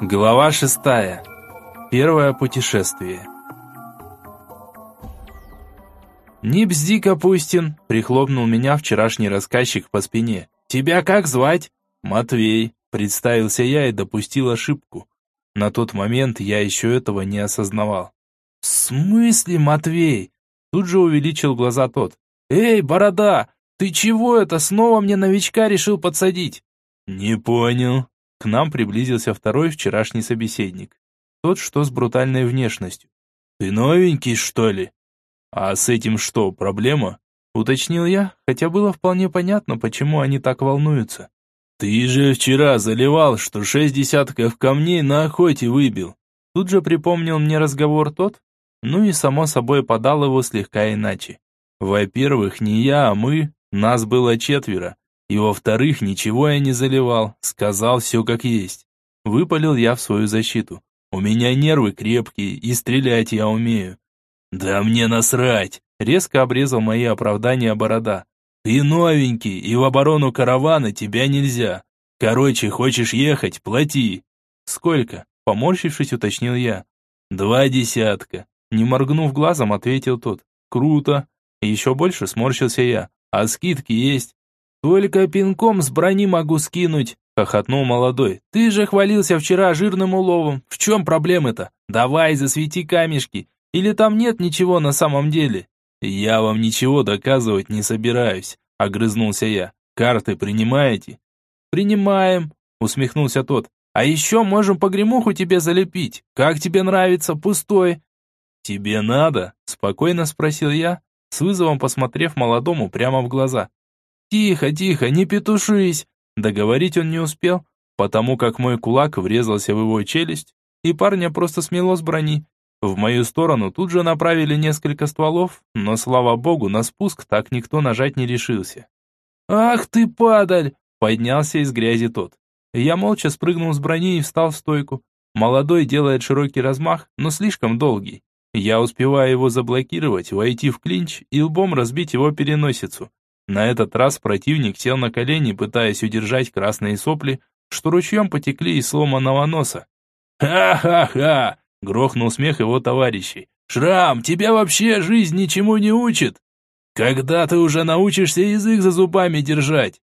Глава шестая. Первое путешествие. «Не бзди, Капустин!» – прихлопнул меня вчерашний рассказчик по спине. «Тебя как звать?» «Матвей», – представился я и допустил ошибку. На тот момент я еще этого не осознавал. «В смысле, Матвей?» Тут же увеличил глаза тот. «Эй, борода, ты чего это снова мне новичка решил подсадить?» «Не понял», к нам приблизился второй вчерашний собеседник. Тот, что с брутальной внешностью. «Ты новенький, что ли?» «А с этим что, проблема?» Уточнил я, хотя было вполне понятно, почему они так волнуются. «Ты же вчера заливал, что шесть десятков камней на охоте выбил». Тут же припомнил мне разговор тот, ну и само собой подал его слегка иначе. Во-первых, не я, а мы, нас было четверо, и во-вторых, ничего я не заливал, сказал все как есть. Выпалил я в свою защиту. У меня нервы крепкие, и стрелять я умею. Да мне насрать, резко обрезал мои оправдания борода. Ты новенький, и в оборону каравана тебя нельзя. Короче, хочешь ехать, плати. Сколько? Поморщившись, уточнил я. Два десятка. Не моргнув глазом, ответил тот. Круто. Еще больше сморщился я. А скидки есть? «Только пинком с брони могу скинуть», — хохотнул молодой. «Ты же хвалился вчера жирным уловом. В чем проблемы-то? Давай, засвети камешки. Или там нет ничего на самом деле?» «Я вам ничего доказывать не собираюсь», — огрызнулся я. «Карты принимаете?» «Принимаем», — усмехнулся тот. «А еще можем погремуху тебе залепить. Как тебе нравится, пустой?» «Тебе надо?» — спокойно спросил я, с вызовом посмотрев молодому прямо в глаза. «Тихо, тихо, не петушись!» Договорить он не успел, потому как мой кулак врезался в его челюсть, и парня просто смело с брони. В мою сторону тут же направили несколько стволов, но, слава богу, на спуск так никто нажать не решился. «Ах ты, падаль!» — поднялся из грязи тот. Я молча спрыгнул с брони и встал в стойку. Молодой делает широкий размах, но слишком долгий. Я успеваю его заблокировать, войти в клинч и лбом разбить его переносицу. На этот раз противник сел на колени, пытаясь удержать красные сопли, что ручьем потекли из сломанного носа. «Ха-ха-ха!» — грохнул смех его товарищей. «Шрам, тебя вообще жизнь ничему не учит? Когда ты уже научишься язык за зубами держать?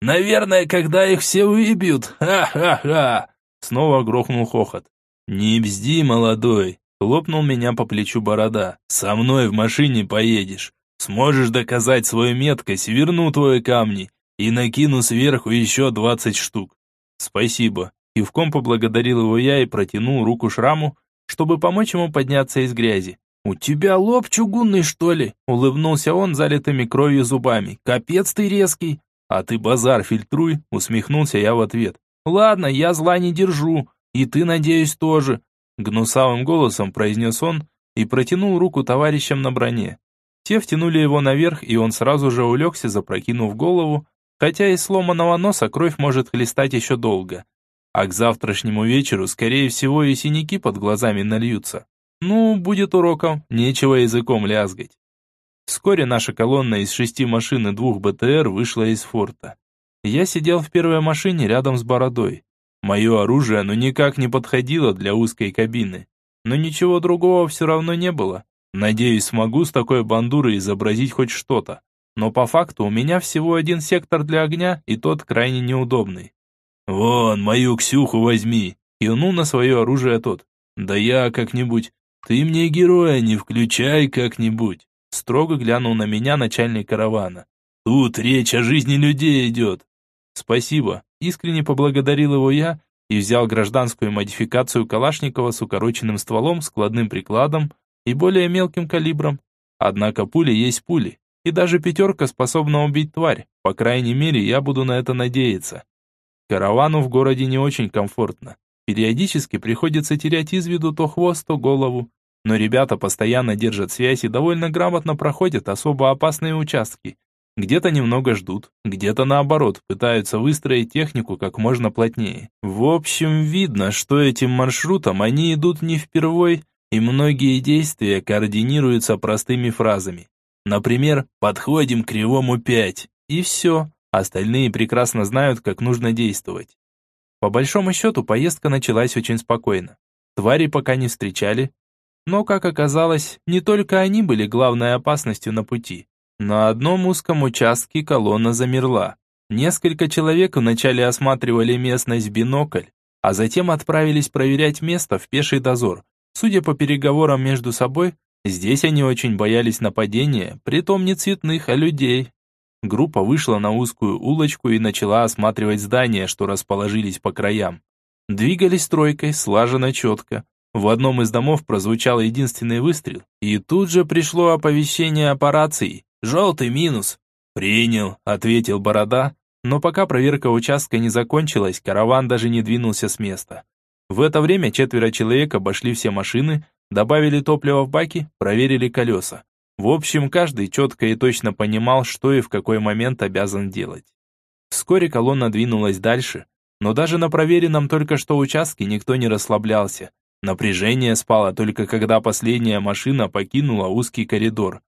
Наверное, когда их все выбьют. Ха-ха-ха!» Снова грохнул хохот. «Не бзди, молодой!» — хлопнул меня по плечу борода. «Со мной в машине поедешь. Сможешь доказать свою меткость, верну твои камни и накину сверху еще двадцать штук. Спасибо. Кивком поблагодарил его я и протянул руку шраму, чтобы помочь ему подняться из грязи. «У тебя лоб чугунный, что ли?» Улыбнулся он залитыми кровью зубами. «Капец ты резкий!» «А ты базар фильтруй!» Усмехнулся я в ответ. «Ладно, я зла не держу. И ты, надеюсь, тоже!» Гнусавым голосом произнес он и протянул руку товарищам на броне. Те втянули его наверх, и он сразу же улегся, запрокинув голову, хотя из сломанного носа кровь может хлестать еще долго. А к завтрашнему вечеру, скорее всего, и синяки под глазами нальются. Ну, будет уроком, нечего языком лязгать. Вскоре наша колонна из шести машин и двух БТР вышла из форта. Я сидел в первой машине рядом с бородой. Мое оружие ну никак не подходило для узкой кабины. Но ничего другого все равно не было. Надеюсь, смогу с такой бандурой изобразить хоть что-то. Но по факту у меня всего один сектор для огня, и тот крайне неудобный. «Вон, мою Ксюху возьми!» Кивнул на свое оружие тот. «Да я как-нибудь. Ты мне героя не включай как-нибудь!» Строго глянул на меня начальник каравана. «Тут речь о жизни людей идет!» «Спасибо!» Искренне поблагодарил его я и взял гражданскую модификацию Калашникова с укороченным стволом, складным прикладом, и более мелким калибром. Однако пули есть пули, и даже пятерка способна убить тварь, по крайней мере, я буду на это надеяться. Каравану в городе не очень комфортно. Периодически приходится терять из виду то хвост, то голову. Но ребята постоянно держат связь и довольно грамотно проходят особо опасные участки. Где-то немного ждут, где-то наоборот, пытаются выстроить технику как можно плотнее. В общем, видно, что этим маршрутом они идут не впервой, и многие действия координируются простыми фразами. Например, «подходим к кривому 5» и все. Остальные прекрасно знают, как нужно действовать. По большому счету, поездка началась очень спокойно. Твари пока не встречали. Но, как оказалось, не только они были главной опасностью на пути. На одном узком участке колонна замерла. Несколько человек вначале осматривали местность в бинокль, а затем отправились проверять место в пеший дозор. Судя по переговорам между собой, здесь они очень боялись нападения, притом не цветных, а людей. Группа вышла на узкую улочку и начала осматривать здания, что расположились по краям. Двигались тройкой, слаженно четко. В одном из домов прозвучал единственный выстрел, и тут же пришло оповещение операции. «Желтый минус». «Принял», — ответил Борода, но пока проверка участка не закончилась, караван даже не двинулся с места. В это время четверо человек обошли все машины, добавили топливо в баки, проверили колеса. В общем, каждый четко и точно понимал, что и в какой момент обязан делать. Вскоре колонна двинулась дальше, но даже на проверенном только что участке никто не расслаблялся. Напряжение спало только когда последняя машина покинула узкий коридор.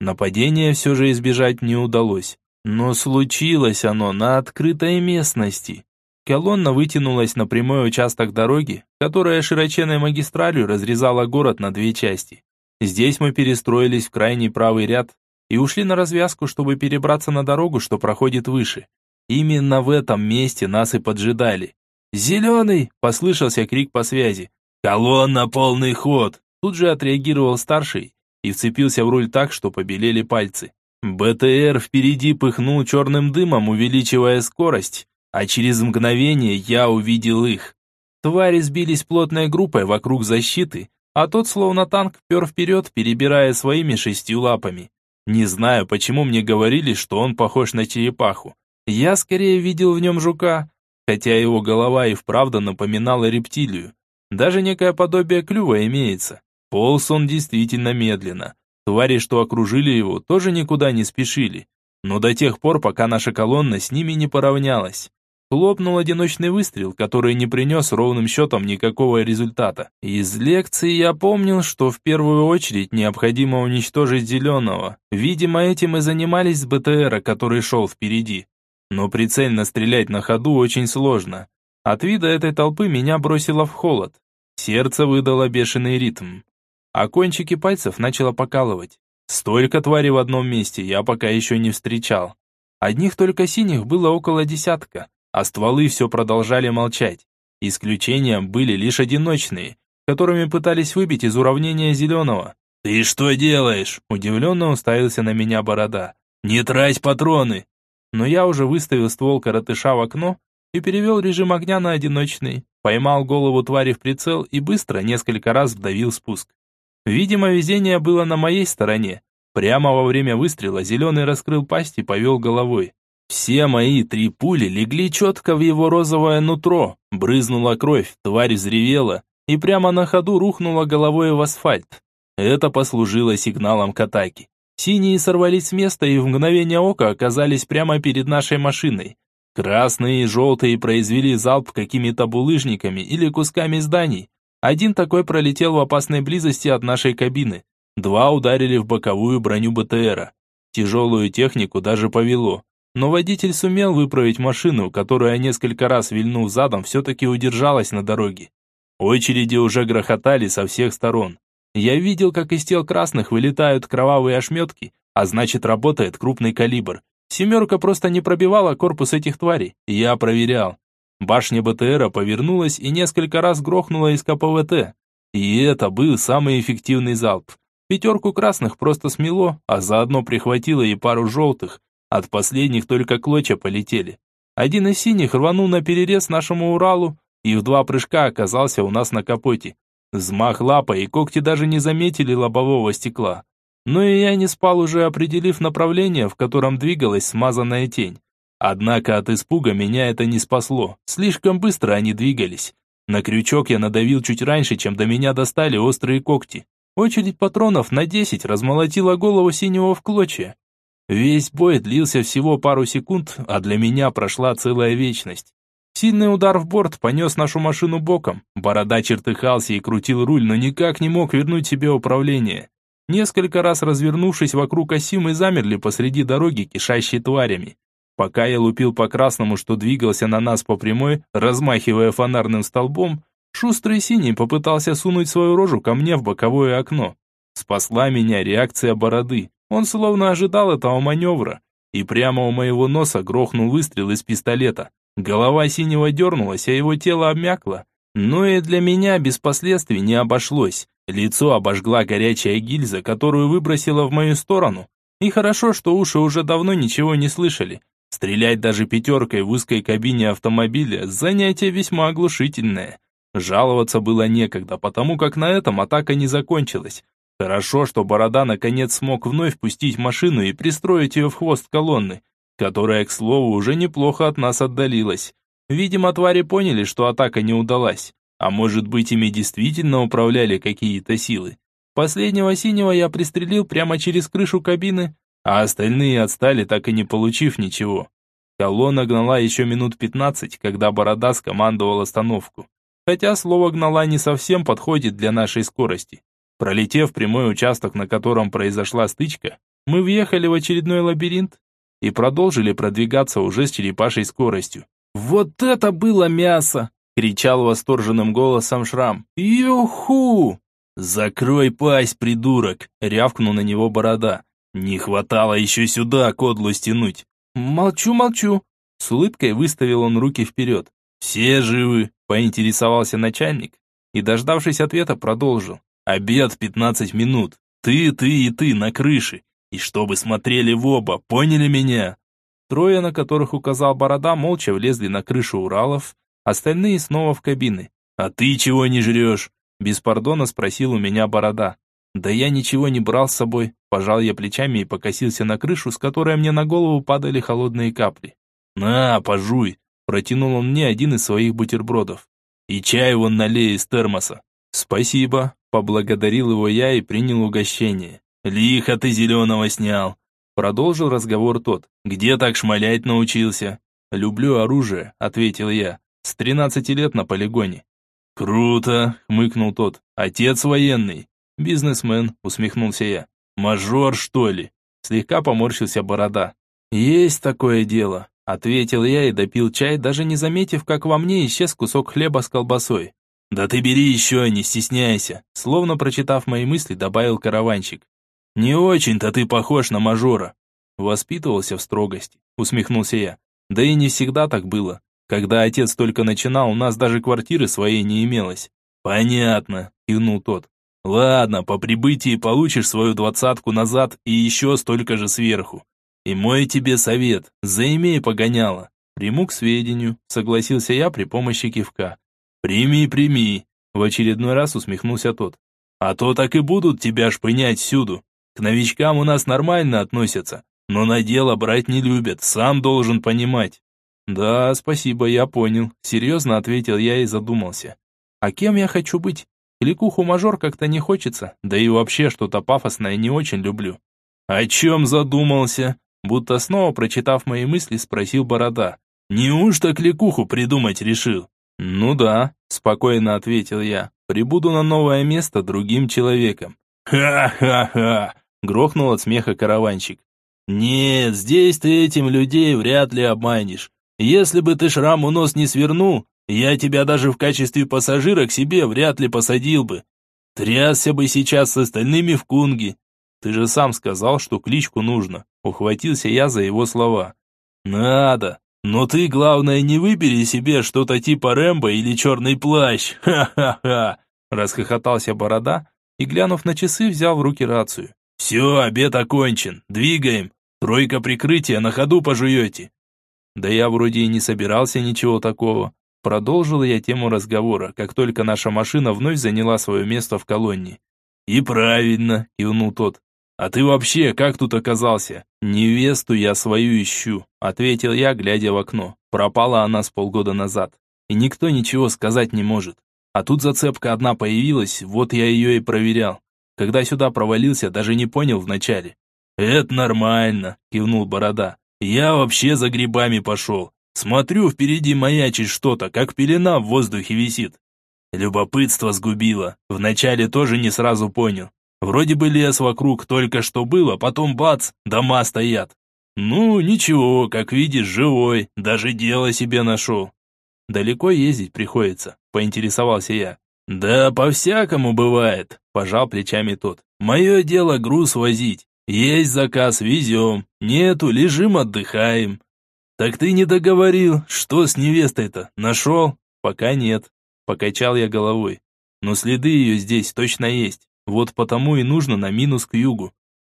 Нападения все же избежать не удалось, но случилось оно на открытой местности. Колонна вытянулась на прямой участок дороги, которая широченной магистралью разрезала город на две части. Здесь мы перестроились в крайний правый ряд и ушли на развязку, чтобы перебраться на дорогу, что проходит выше. Именно в этом месте нас и поджидали. «Зеленый!» – послышался крик по связи. «Колонна, полный ход!» Тут же отреагировал старший и вцепился в руль так, что побелели пальцы. БТР впереди пыхнул черным дымом, увеличивая скорость, а через мгновение я увидел их. Твари сбились плотной группой вокруг защиты, а тот, словно танк, пер вперед, перебирая своими шестью лапами. Не знаю, почему мне говорили, что он похож на черепаху. Я скорее видел в нем жука, хотя его голова и вправду напоминала рептилию. Даже некое подобие клюва имеется. Полз он действительно медленно. Твари, что окружили его, тоже никуда не спешили. Но до тех пор, пока наша колонна с ними не поравнялась. Хлопнул одиночный выстрел, который не принес ровным счетом никакого результата. Из лекции я помнил, что в первую очередь необходимо уничтожить зеленого. Видимо, этим и занимались с БТРа, который шел впереди. Но прицельно стрелять на ходу очень сложно. От вида этой толпы меня бросило в холод. Сердце выдало бешеный ритм. А кончики пальцев начало покалывать. Столько тварей в одном месте я пока еще не встречал. Одних только синих было около десятка а стволы все продолжали молчать. Исключением были лишь одиночные, которыми пытались выбить из уравнения зеленого. «Ты что делаешь?» – удивленно уставился на меня борода. «Не трать патроны!» Но я уже выставил ствол коротыша в окно и перевел режим огня на одиночный, поймал голову твари в прицел и быстро несколько раз вдавил спуск. Видимо, везение было на моей стороне. Прямо во время выстрела зеленый раскрыл пасть и повел головой. Все мои три пули легли четко в его розовое нутро, брызнула кровь, тварь взревела и прямо на ходу рухнула головой в асфальт. Это послужило сигналом к атаке. Синие сорвались с места и в мгновение ока оказались прямо перед нашей машиной. Красные и желтые произвели залп какими-то булыжниками или кусками зданий. Один такой пролетел в опасной близости от нашей кабины. Два ударили в боковую броню БТРа. Тяжелую технику даже повело. Но водитель сумел выправить машину, которая несколько раз вильнув задом, все-таки удержалась на дороге. Очереди уже грохотали со всех сторон. Я видел, как из тел красных вылетают кровавые ошметки, а значит работает крупный калибр. Семерка просто не пробивала корпус этих тварей. Я проверял. Башня БТРа повернулась и несколько раз грохнула из КПВТ. И это был самый эффективный залп. Пятерку красных просто смело, а заодно прихватило и пару желтых, от последних только клочья полетели. Один из синих рванул на перерез нашему Уралу и в два прыжка оказался у нас на капоте. Взмах лапой и когти даже не заметили лобового стекла. Но и я не спал уже, определив направление, в котором двигалась смазанная тень. Однако от испуга меня это не спасло. Слишком быстро они двигались. На крючок я надавил чуть раньше, чем до меня достали острые когти. Очередь патронов на десять размолотила голову синего в клочья. Весь бой длился всего пару секунд, а для меня прошла целая вечность. Сильный удар в борт понес нашу машину боком. Борода чертыхался и крутил руль, но никак не мог вернуть себе управление. Несколько раз развернувшись вокруг оси, мы замерли посреди дороги, кишащей тварями. Пока я лупил по красному, что двигался на нас по прямой, размахивая фонарным столбом, шустрый синий попытался сунуть свою рожу ко мне в боковое окно. Спасла меня реакция бороды. Он словно ожидал этого маневра, и прямо у моего носа грохнул выстрел из пистолета. Голова синего дернулась, а его тело обмякло. Но и для меня без последствий не обошлось. Лицо обожгла горячая гильза, которую выбросила в мою сторону. И хорошо, что уши уже давно ничего не слышали. Стрелять даже пятеркой в узкой кабине автомобиля – занятие весьма оглушительное. Жаловаться было некогда, потому как на этом атака не закончилась. Хорошо, что Борода наконец смог вновь пустить машину и пристроить ее в хвост колонны, которая, к слову, уже неплохо от нас отдалилась. Видимо, твари поняли, что атака не удалась. А может быть, ими действительно управляли какие-то силы. Последнего синего я пристрелил прямо через крышу кабины, а остальные отстали, так и не получив ничего. Колонна гнала еще минут 15, когда Борода скомандовал остановку. Хотя слово «гнала» не совсем подходит для нашей скорости. Пролетев прямой участок, на котором произошла стычка, мы въехали в очередной лабиринт и продолжили продвигаться уже с черепашей скоростью. «Вот это было мясо!» — кричал восторженным голосом Шрам. «Юху!» «Закрой пасть, придурок!» — рявкнул на него борода. «Не хватало еще сюда кодлу стянуть!» «Молчу, молчу!» С улыбкой выставил он руки вперед. «Все живы?» — поинтересовался начальник и, дождавшись ответа, продолжил. Обед в 15 минут. Ты, ты и ты на крыше. И чтобы смотрели в оба, поняли меня? Трое, на которых указал Борода, молча влезли на крышу Уралов, остальные снова в кабины. «А ты чего не жрешь?» Без пардона спросил у меня Борода. «Да я ничего не брал с собой», пожал я плечами и покосился на крышу, с которой мне на голову падали холодные капли. «На, пожуй!» Протянул он мне один из своих бутербродов. «И чай вон налей из термоса». «Спасибо», Поблагодарил его я и принял угощение. «Лихо ты зеленого снял!» Продолжил разговор тот. «Где так шмалять научился?» «Люблю оружие», — ответил я. «С тринадцати лет на полигоне». «Круто!» — хмыкнул тот. «Отец военный». «Бизнесмен», — усмехнулся я. «Мажор, что ли?» Слегка поморщился борода. «Есть такое дело», — ответил я и допил чай, даже не заметив, как во мне исчез кусок хлеба с колбасой. «Да ты бери еще, не стесняйся», словно прочитав мои мысли, добавил караванщик. «Не очень-то ты похож на мажора». Воспитывался в строгости, усмехнулся я. Да и не всегда так было. Когда отец только начинал, у нас даже квартиры своей не имелось. «Понятно», — кивнул тот. «Ладно, по прибытии получишь свою двадцатку назад и еще столько же сверху. И мой тебе совет, заимей погоняло». «Приму к сведению», — согласился я при помощи кивка. «Прими, прими!» В очередной раз усмехнулся тот. «А то так и будут тебя шпынять всюду. К новичкам у нас нормально относятся, но на дело брать не любят, сам должен понимать». «Да, спасибо, я понял», — серьезно ответил я и задумался. «А кем я хочу быть? Кликуху мажор как-то не хочется, да и вообще что-то пафосное не очень люблю». «О чем задумался?» Будто снова прочитав мои мысли, спросил Борода. «Неужто кликуху придумать решил?» «Ну да», – спокойно ответил я. «Прибуду на новое место другим человеком». «Ха-ха-ха!» – грохнул от смеха караванщик. «Нет, здесь ты этим людей вряд ли обманешь. Если бы ты шраму нос не свернул, я тебя даже в качестве пассажира к себе вряд ли посадил бы. Трясся бы сейчас с остальными в кунге. Ты же сам сказал, что кличку нужно. Ухватился я за его слова. Надо. Но ты, главное, не выбери себе что-то типа Рэмбо или Черный плащ. Ха-ха-ха!» Расхохотался Борода и, глянув на часы, взял в руки рацию. «Все, обед окончен. Двигаем. Тройка прикрытия, на ходу пожуете». Да я вроде и не собирался ничего такого. Продолжил я тему разговора, как только наша машина вновь заняла свое место в колонне. «И правильно», — кивнул тот. «А ты вообще как тут оказался?» «Невесту я свою ищу», — ответил я, глядя в окно. Пропала она с полгода назад. И никто ничего сказать не может. А тут зацепка одна появилась, вот я ее и проверял. Когда сюда провалился, даже не понял вначале. «Это нормально», — кивнул Борода. «Я вообще за грибами пошел. Смотрю, впереди маячит что-то, как пелена в воздухе висит. Любопытство сгубило. Вначале тоже не сразу понял. Вроде бы лес вокруг только что было, потом бац, дома стоят. «Ну, ничего, как видишь, живой, даже дело себе нашел». «Далеко ездить приходится», — поинтересовался я. «Да по-всякому бывает», – пожал плечами тот. «Мое дело груз возить. Есть заказ, везем. Нету, лежим, отдыхаем». «Так ты не договорил, что с невестой-то? Нашел?» «Пока нет», – покачал я головой. «Но следы ее здесь точно есть. Вот потому и нужно на минус к югу».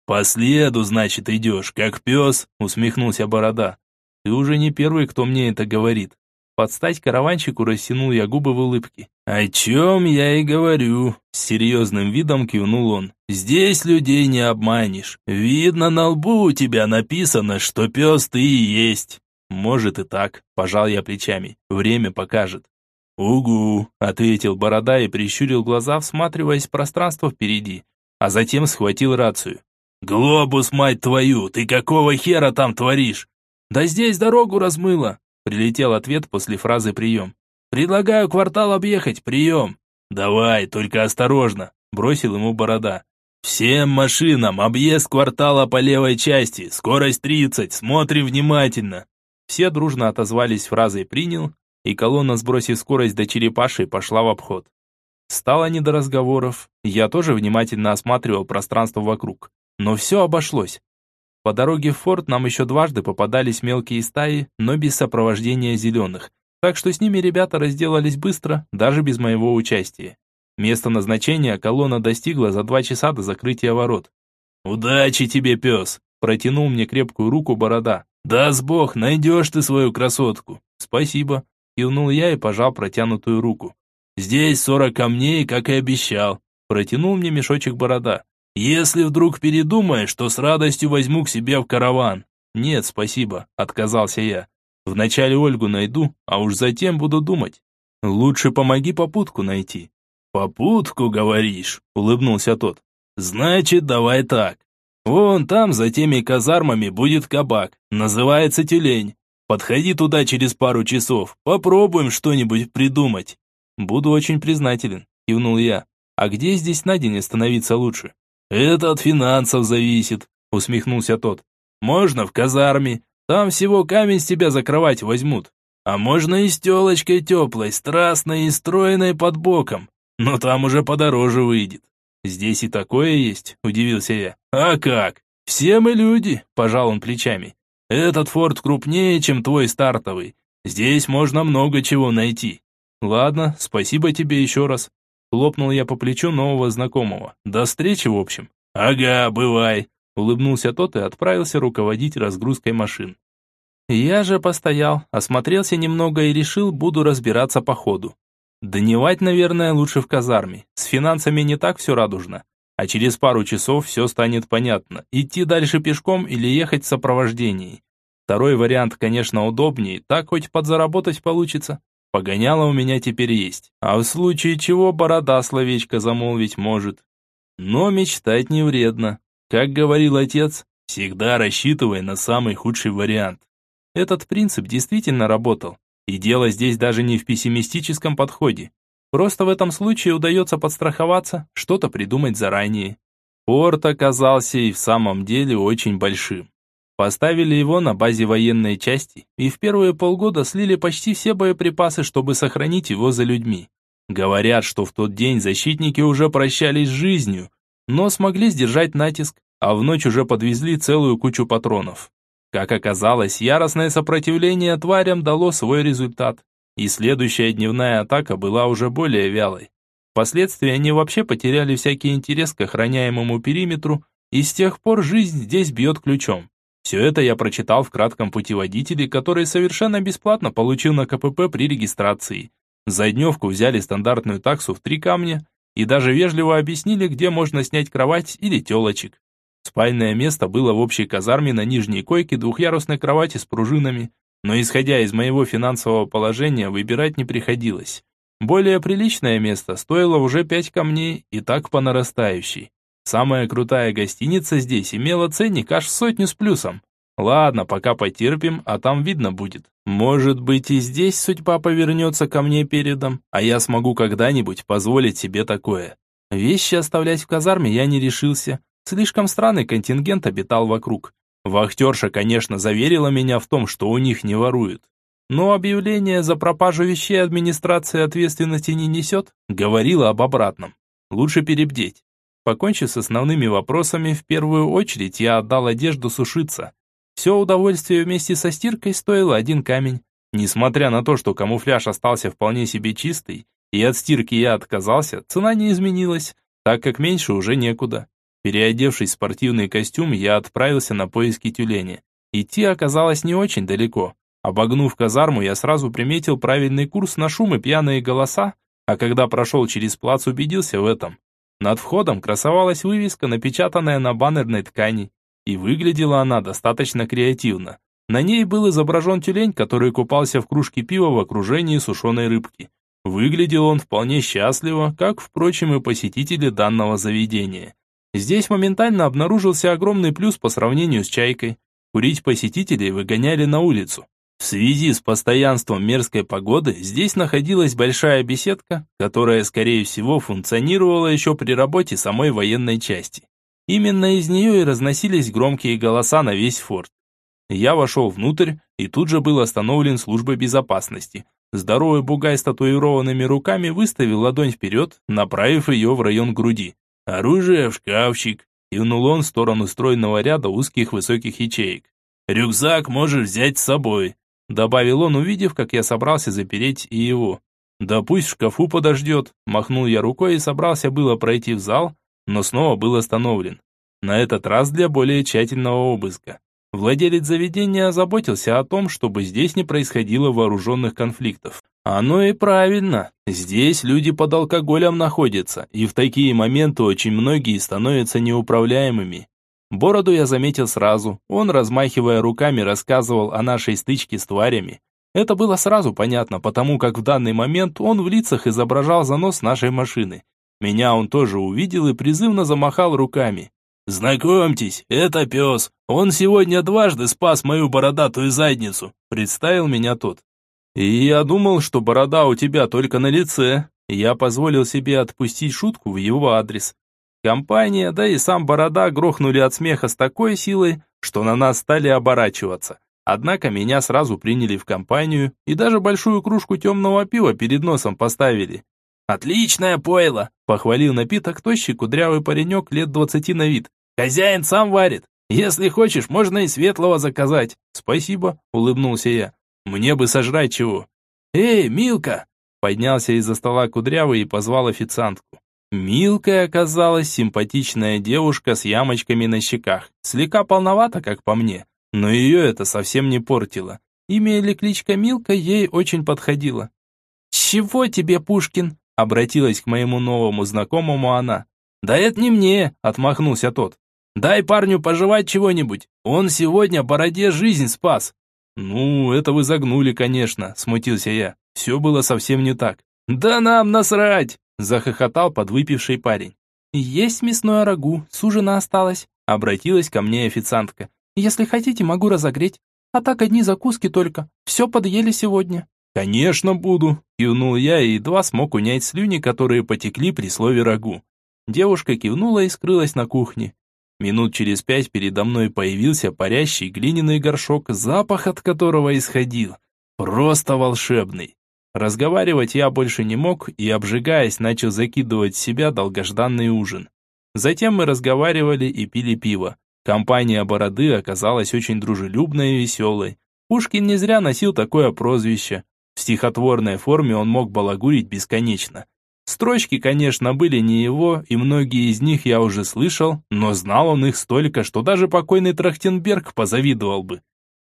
«По следу, значит, идешь, как пес», – усмехнулся Борода. «Ты уже не первый, кто мне это говорит. Под стать караванщику растянул я губы в улыбке. «О чем я и говорю», — с серьезным видом кивнул он. «Здесь людей не обманешь. Видно, на лбу у тебя написано, что пес ты и есть». «Может и так», — пожал я плечами. «Время покажет». «Угу», — ответил Борода и прищурил глаза, всматриваясь в пространство впереди, а затем схватил рацию. «Глобус, мать твою, ты какого хера там творишь?» «Да здесь дорогу размыло», Прилетел ответ после фразы «прием». «Предлагаю квартал объехать, прием». «Давай, только осторожно», – бросил ему борода. «Всем машинам объезд квартала по левой части, скорость 30, смотрим внимательно». Все дружно отозвались фразой «принял», и колонна, сбросив скорость до черепашей, пошла в обход. Стало не до разговоров, я тоже внимательно осматривал пространство вокруг. Но все обошлось. По дороге в форт нам еще дважды попадались мелкие стаи, но без сопровождения зеленых, так что с ними ребята разделались быстро, даже без моего участия. Место назначения колонна достигла за два часа до закрытия ворот. «Удачи тебе, пес!» – протянул мне крепкую руку борода. «Даст бог, найдешь ты свою красотку!» «Спасибо!» – кивнул я и пожал протянутую руку. «Здесь сорок камней, как и обещал!» – протянул мне мешочек борода. Если вдруг передумаешь, то с радостью возьму к себе в караван. Нет, спасибо, отказался я. Вначале Ольгу найду, а уж затем буду думать. Лучше помоги попутку найти. Попутку, говоришь, улыбнулся тот. Значит, давай так. Вон там, за теми казармами, будет кабак. Называется Тюлень. Подходи туда через пару часов. Попробуем что-нибудь придумать. Буду очень признателен, кивнул я. А где здесь на день остановиться лучше? «Это от финансов зависит», — усмехнулся тот. «Можно в казарме, там всего камень с тебя закрывать возьмут. А можно и с телочкой теплой, страстной и стройной под боком, но там уже подороже выйдет». «Здесь и такое есть», — удивился я. «А как? Все мы люди», — пожал он плечами. «Этот форт крупнее, чем твой стартовый. Здесь можно много чего найти». «Ладно, спасибо тебе еще раз. Хлопнул я по плечу нового знакомого. До встречи, в общем. Ага, бывай. Улыбнулся тот и отправился руководить разгрузкой машин. Я же постоял, осмотрелся немного и решил, буду разбираться по ходу. Дневать, наверное, лучше в казарме. С финансами не так все радужно. А через пару часов все станет понятно, идти дальше пешком или ехать в сопровождении. Второй вариант, конечно, удобнее, так хоть подзаработать получится. Погоняло у меня теперь есть, а в случае чего борода словечко замолвить может. Но мечтать не вредно. Как говорил отец, всегда рассчитывай на самый худший вариант. Этот принцип действительно работал. И дело здесь даже не в пессимистическом подходе. Просто в этом случае удается подстраховаться, что-то придумать заранее. Порт оказался и в самом деле очень большим. Поставили его на базе военной части и в первые полгода слили почти все боеприпасы, чтобы сохранить его за людьми. Говорят, что в тот день защитники уже прощались с жизнью, но смогли сдержать натиск, а в ночь уже подвезли целую кучу патронов. Как оказалось, яростное сопротивление тварям дало свой результат, и следующая дневная атака была уже более вялой. Впоследствии они вообще потеряли всякий интерес к охраняемому периметру, и с тех пор жизнь здесь бьет ключом. Все это я прочитал в кратком путеводителе, который совершенно бесплатно получил на КПП при регистрации. За дневку взяли стандартную таксу в три камня и даже вежливо объяснили, где можно снять кровать или телочек. Спальное место было в общей казарме на нижней койке двухъярусной кровати с пружинами, но исходя из моего финансового положения выбирать не приходилось. Более приличное место стоило уже пять камней и так по нарастающей. Самая крутая гостиница здесь имела ценник аж сотню с плюсом. Ладно, пока потерпим, а там видно будет. Может быть и здесь судьба повернется ко мне передом, а я смогу когда-нибудь позволить себе такое. Вещи оставлять в казарме я не решился. Слишком странный контингент обитал вокруг. Вахтерша, конечно, заверила меня в том, что у них не воруют. Но объявление за пропажу вещей администрация ответственности не несет, говорила об обратном. Лучше перебдеть. Покончив с основными вопросами, в первую очередь я отдал одежду сушиться. Все удовольствие вместе со стиркой стоило один камень. Несмотря на то, что камуфляж остался вполне себе чистый, и от стирки я отказался, цена не изменилась, так как меньше уже некуда. Переодевшись в спортивный костюм, я отправился на поиски тюленя. Идти оказалось не очень далеко. Обогнув казарму, я сразу приметил правильный курс на шум и пьяные голоса, а когда прошел через плац, убедился в этом. Над входом красовалась вывеска, напечатанная на баннерной ткани, и выглядела она достаточно креативно. На ней был изображен тюлень, который купался в кружке пива в окружении сушеной рыбки. Выглядел он вполне счастливо, как, впрочем, и посетители данного заведения. Здесь моментально обнаружился огромный плюс по сравнению с чайкой. Курить посетителей выгоняли на улицу. В связи с постоянством мерзкой погоды здесь находилась большая беседка, которая, скорее всего, функционировала еще при работе самой военной части. Именно из нее и разносились громкие голоса на весь форт. Я вошел внутрь и тут же был остановлен службой безопасности. Здоровый бугай с татуированными руками выставил ладонь вперед, направив ее в район груди. «Оружие в шкафчик», – кивнул он в сторону стройного ряда узких высоких ячеек. «Рюкзак можешь взять с собой. Добавил он, увидев, как я собрался запереть и его. «Да пусть в шкафу подождет», махнул я рукой и собрался было пройти в зал, но снова был остановлен. На этот раз для более тщательного обыска. Владелец заведения озаботился о том, чтобы здесь не происходило вооруженных конфликтов. Оно и правильно. Здесь люди под алкоголем находятся, и в такие моменты очень многие становятся неуправляемыми. Бороду я заметил сразу. Он, размахивая руками, рассказывал о нашей стычке с тварями. Это было сразу понятно, потому как в данный момент он в лицах изображал занос нашей машины. Меня он тоже увидел и призывно замахал руками. «Знакомьтесь, это пес. Он сегодня дважды спас мою бородатую задницу», представил меня тот. «И я думал, что борода у тебя только на лице». Я позволил себе отпустить шутку в его адрес. Компания, да и сам Борода грохнули от смеха с такой силой, что на нас стали оборачиваться. Однако меня сразу приняли в компанию и даже большую кружку темного пива перед носом поставили. «Отличное пойло!» – похвалил напиток тощий кудрявый паренек лет двадцати на вид. «Хозяин сам варит. Если хочешь, можно и светлого заказать». «Спасибо», – улыбнулся я. «Мне бы сожрать чего». «Эй, Милка!» – поднялся из-за стола кудрявый и позвал официантку. Милкой оказалась симпатичная девушка с ямочками на щеках. Слегка полновата, как по мне, но ее это совсем не портило. Имя или кличка Милка ей очень подходила. «Чего тебе, Пушкин?» – обратилась к моему новому знакомому она. «Да это не мне», – отмахнулся тот. «Дай парню пожевать чего-нибудь. Он сегодня бороде жизнь спас». «Ну, это вы загнули, конечно», – смутился я. Все было совсем не так. «Да нам насрать!» Захохотал подвыпивший парень. «Есть мясное рагу, сужено осталось», — обратилась ко мне официантка. «Если хотите, могу разогреть. А так одни закуски только. Все подъели сегодня». «Конечно буду», — кивнул я и едва смог унять слюни, которые потекли при слове рагу. Девушка кивнула и скрылась на кухне. Минут через пять передо мной появился парящий глиняный горшок, запах от которого исходил. Просто волшебный. Разговаривать я больше не мог и, обжигаясь, начал закидывать в себя долгожданный ужин. Затем мы разговаривали и пили пиво. Компания Бороды оказалась очень дружелюбной и веселой. Пушкин не зря носил такое прозвище. В стихотворной форме он мог балагурить бесконечно. Строчки, конечно, были не его, и многие из них я уже слышал, но знал он их столько, что даже покойный Трахтенберг позавидовал бы.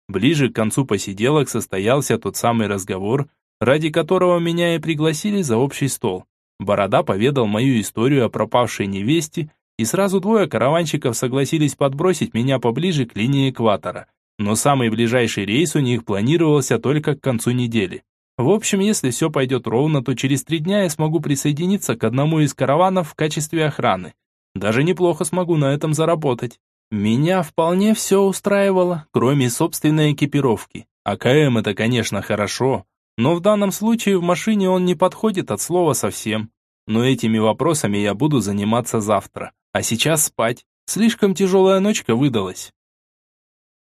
Ближе к концу посиделок состоялся тот самый разговор, ради которого меня и пригласили за общий стол. Борода поведал мою историю о пропавшей невесте, и сразу двое караванщиков согласились подбросить меня поближе к линии экватора. Но самый ближайший рейс у них планировался только к концу недели. В общем, если все пойдет ровно, то через три дня я смогу присоединиться к одному из караванов в качестве охраны. Даже неплохо смогу на этом заработать. Меня вполне все устраивало, кроме собственной экипировки. АКМ это, конечно, хорошо, но в данном случае в машине он не подходит от слова совсем. Но этими вопросами я буду заниматься завтра. А сейчас спать. Слишком тяжелая ночка выдалась.